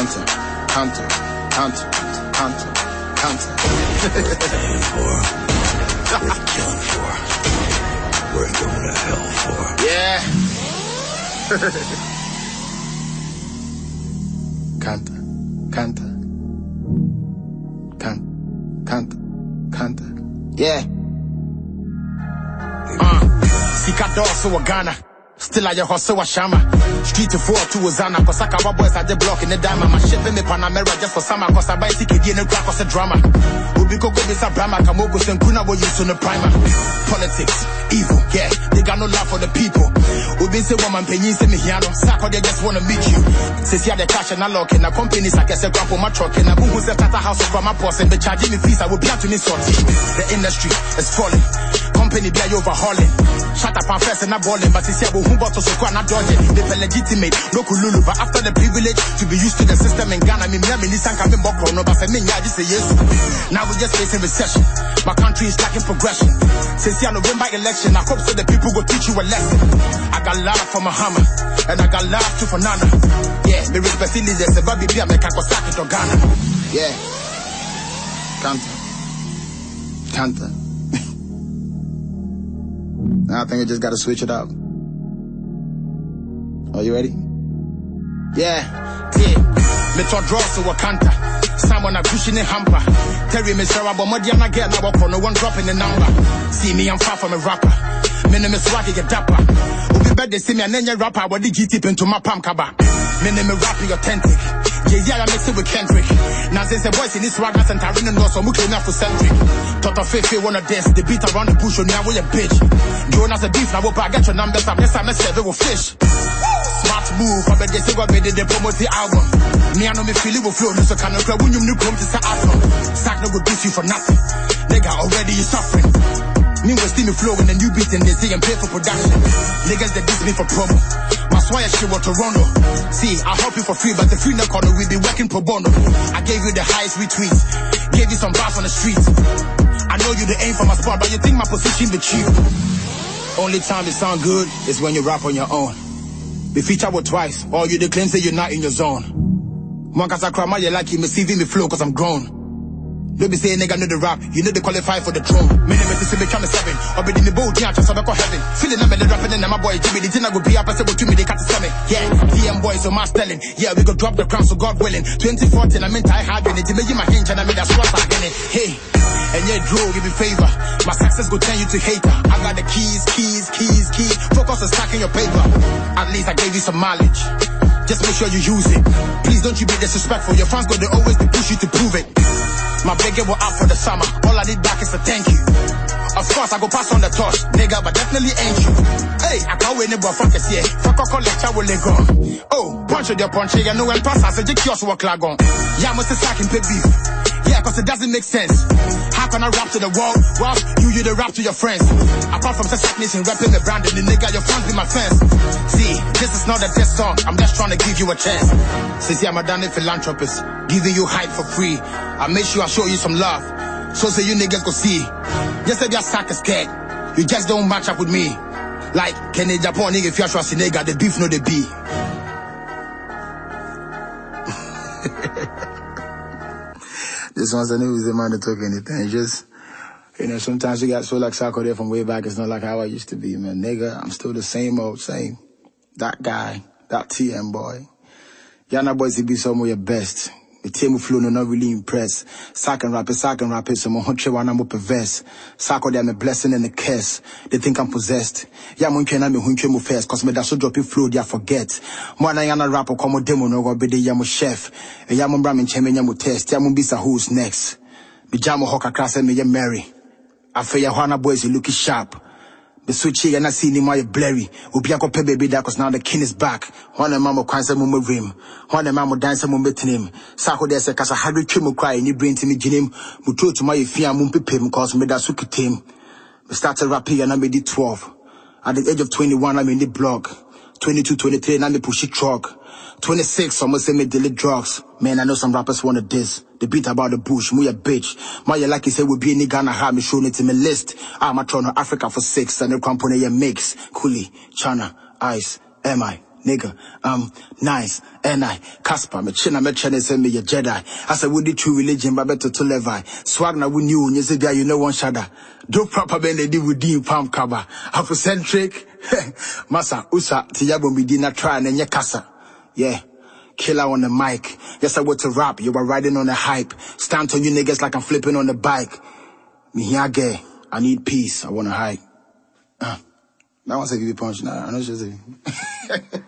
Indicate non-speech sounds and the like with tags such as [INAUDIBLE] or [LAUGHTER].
counter, counter, counter, counter, counter. Dying for, worth killing for, worth going to hell for. Yeah. Canta, canta, canta, canta, canta. Yeah. Uh, Sika Dawson wa Ghana. Still I hustle wa Shama. Street to four to Ozana. Cause I cover boys at the block in the diamond. My ship in me Panamera just for summer. Cause I buy ticket in the crack cause a drama. Ubi koko bisa brama. Kamogo senkuna wo use on the primer. Politics, evil, yeah. They got no love for the people. Ubi say woman penyin say me hiano. Sako they just wanna meet you. Since you the cash and I lock in. A companies I guess a grab for my truck. And a boom who's a tata house from my boss. And they charging me fees. I will be out to me sortie. The industry is falling. Company be overhauling. Shut up and first and not balling. But it's here who bought so quite not dodging. They feel legitimate, no kululu. But after the privilege to be used to the system in Ghana, me me me nisan kabe boko no. But for me, yeah, just say yes. Now we just facing recession. My country is lacking progression. Since the November election, I hope so the people go teach you a lesson. I got love for Mahama, and I got love too for Nana. Yeah, me respect leaders, the baby be a make it to Ghana. Yeah. Canta. Canta. Now I think I just gotta switch it up. Are you ready? Yeah, yeah. Me to draw so wakanta. Someone a pushing a hamper. Terry me sir but Modiana get now walk no one dropping the number. See me, I'm far from a rapper. Is Swaggy get dapper. Ubi bed they see me and then rapper what the tip into my palm kaba. Me name is rapping authentic. Jay-Z I mix it with Kendrick. Now since the boys in this swagger and Tarina know so muke enough for centric. Toto Fefe wanna dance, the beat around the bush now with a bitch. Jonas a beef now I get your numbers up, next time I serve it with fish. Smart move, I bet they say what made the promote the album. Me I know me feel it will flow, so can I grab when you new come to say awesome. Sack no go beat you for nothing. Nigga already you suffering. Me was steaming flow and beat and they say I'm pay for production. Niggas that diss me for promo. My swire shit was Toronto. See, I help you for free, but the free no corner we be working pro bono. I gave you the highest retweets, gave you some bars on the streets. I know you the aim for my spot, but you think my position be cheap. Only time it sound good is when you rap on your own. Be featured with twice, or you declare say you're not in your zone. Mwankasa krama you like you me CV me flow cause I'm grown. Don't be saying nigga know the rap, you know they qualify for the throne. Many say me tryna seven, or be in the boat, yeah, just have a heaven. Feeling I'm the rapping and my boy Jimmy, the thing I go be up, I say what to me, they cut to me. Yeah, DM boys, so my stelling. Yeah, we go drop the crown, so God willing. 2014, I'm in tie hard in it, to make you my hinge and I made that swat in it. Hey. And yeah, Drew, give me favor. My success go turn you to hater. I got the keys, keys, keys, keys. Focus on stacking your paper. At least I gave you some mileage. Just make sure you use it. Please don't you be disrespectful. Your fans go they always they push you to big will out for the summer. All I need back is a thank you. Of course, I go pass on the torch, nigga, but definitely ain't you. Hey, I can't wait neighbor fuck this yeah. Fuck a lecture will they go. Oh, punch with your punch, you know when pass, I say, just kiosk work lag on. Yeah, must sack and pay beef. Yeah, cause it doesn't make sense. Can I rap to the world whilst you you the rap to your friends? Apart from success and rapping the brand and the nigga, your fans be my fans. See, this is not a diss song, I'm just trying to give you a chance. Since I'm a damn philanthropist, giving you hype for free. I make sure I show you some love. So say you niggas go see. Just say your sack is scared. You just don't match up with me. Like, Kenny Japan nigga if you're nigga, the beef no the be. [LAUGHS] this one's the news, the man that took anything. It's just, you know, sometimes you got so like Sako there from way back. It's not like how I used to be, man. Nigga, I'm still the same old, same. That guy, that TM boy. Yana boys, he be some of your best. The team flow no not really impressed. Sack and rap it, sack and rap so my huntre one I'm up a verse. Sako them a blessing and a curse. They think I'm possessed. Yeah, mun kena me huntre mo first, cause me da so drop it flow, they forget. Mwana yana rap or come demo no go be the yamu chef. E yamu bram and cheme yamu test, yamu bisa who's next. Me jamo hoka class and me ya Mary. I feel ya Hana boys, you looking sharp. The switch here and I see him my blurry. Ubi ako pe baby that cause now the king is back. One of mama kwanza mumu rim. One of mama dance mumu betinim. Sako de se kasa hadri chimu cry ni brain to me jinim. Mutu to my fia mumpi pim cause me da suki team. We started rapping and I made it 12. At the age of 21 I'm in the blog. 22, 23 and I'm push it truck. 26 almost say me delete drugs. Man I know some rappers wanna diss. The beat about the bush, me a bitch. My like you say we be in Ghana, have me showing it in my list. I'm a Toronto Africa for six, and the company a mix. Coolie, China, Ice, MI, nigga, um, nice, and I, Casper, me china me chene say me a Jedi. I said, would the true religion, but better to Levi. Swag na we knew, you said, you know one shada. Do proper ben they with the palm cover. Afrocentric, [LAUGHS] massa, usa, tiyabo mi dina try and kasa. Yeah. Killer on the mic. Yes, I want to rap. You were riding on the hype. Stand on you niggas like I'm flipping on the bike. Here. I need peace. I want to hike. Uh, that one's a you punch now. I know she's [LAUGHS] a